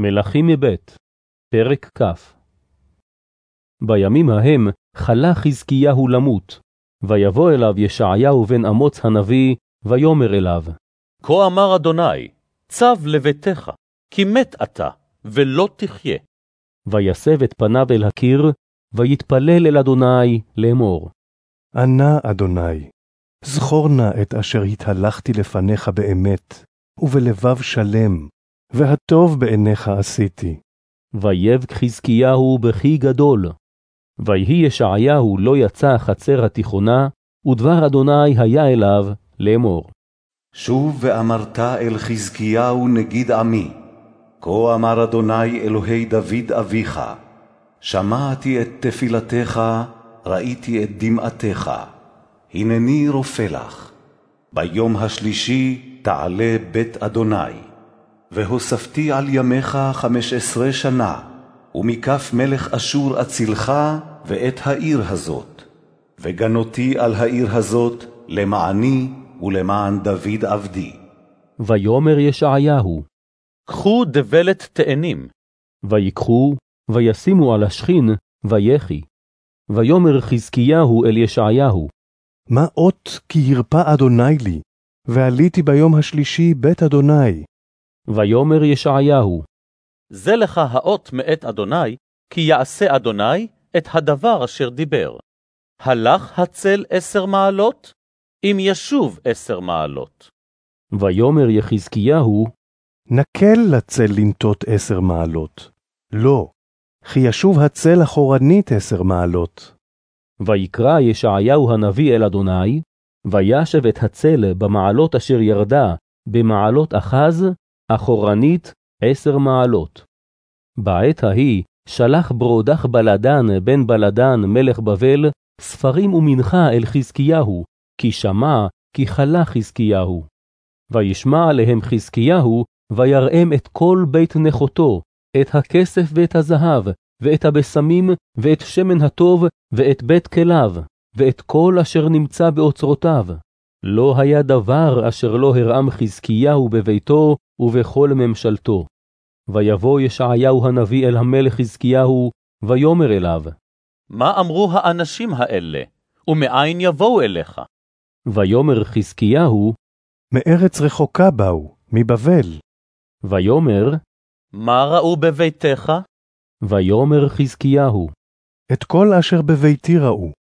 מלכים מב' פרק כ' בימים ההם חלה חזקיהו למות, ויבוא אליו ישעיהו בן אמוץ הנביא, ויאמר אליו, כה אמר אדוני, צב לביתך, כי מת אתה, ולא תחיה. ויסב את פניו אל הקיר, ויתפלל אל אדוני לאמור. ענה אדוני, זכור נא את אשר התהלכתי לפניך באמת, ובלבב שלם, והטוב בעיניך עשיתי. ויבק חזקיהו בכי גדול. ויהי ישעיהו לא יצא חצר התיכונה, ודבר אדוני היה אליו לאמור. שוב ואמרת אל חזקיהו נגיד עמי, כה אמר אדוני אלוהי דוד אביך, שמעתי את תפילתך, ראיתי את דמעתך, הנני רופא לך. ביום השלישי תעלה בית אדוני. והוספתי על ימיך חמש עשרה שנה, ומכף מלך אשור אצילך ואת העיר הזאת. וגנותי על העיר הזאת למעני ולמען דוד עבדי. ויאמר ישעיהו, קחו דבלת תאנים, ויקחו, וישימו על השכין, ויחי. ויאמר חזקיהו אל ישעיהו, מה אות כי הרפא אדוני לי, ועליתי ביום השלישי בית אדוני. ויאמר ישעיהו, זה לך האות מאת אדוני, כי יעשה אדוני את הדבר אשר דיבר. הלך הצל עשר מעלות, אם ישוב עשר מעלות. ויאמר יחזקיהו, נקל לצל לנטות עשר מעלות. לא, כי ישוב הצל אחורנית עשר מעלות. ויקרא ישעיהו הנביא אל אדוני, וישב את הצל במעלות אשר ירדה, במעלות אחז, אחורנית עשר מעלות. בעת ההיא שלח ברודח בלדן בן בלדן מלך בבל ספרים ומנחה אל חזקיהו, כי שמע כי חלה חזקיהו. וישמע עליהם חזקיהו, ויראם את כל בית נכותו, את הכסף ואת הזהב, ואת הבשמים, ואת שמן הטוב, ואת בית כליו, ואת כל אשר נמצא באוצרותיו. לא היה דבר אשר לא הרעם חזקיהו בביתו ובכל ממשלתו. ויבוא ישעיהו הנביא אל המלך חזקיהו, ויאמר אליו, מה אמרו האנשים האלה, ומאין יבואו אליך? ויאמר חזקיהו, מארץ רחוקה באו, מבבל. ויאמר, מה ראו בביתך? ויאמר חזקיהו, את כל אשר בביתי ראו,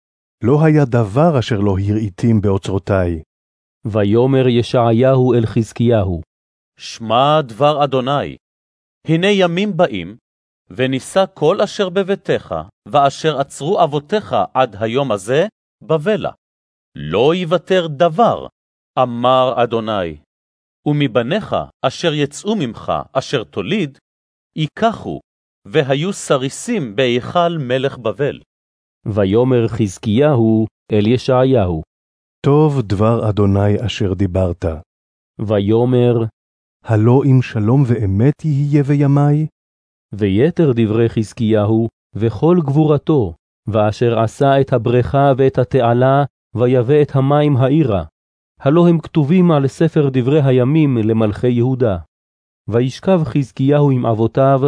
לא היה דבר אשר לא הראיתים באוצרותי. ויאמר ישעיהו אל חזקיהו, שמע דבר אדוני. הנה ימים באים, ונישא כל אשר בביתך, ואשר עצרו אבותיך עד היום הזה, בבלה. לא יוותר דבר, אמר אדוני. ומבניך אשר יצאו ממך, אשר תוליד, ייקחו, והיו סריסים בהיכל מלך בבל. ויאמר חזקיהו אל ישעיהו, טוב דבר אדוני אשר דיברת. ויאמר, הלא אם שלום ואמת יהיה בימי? ויתר דברי חזקיהו, וכל גבורתו, ואשר עשה את הבריכה ואת התעלה, ויבא את המים העירה. הלא הם כתובים על ספר דברי הימים למלכי יהודה. וישכב חזקיהו עם אבותיו,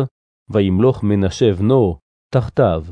וימלוך מנשה בנו, תחתיו.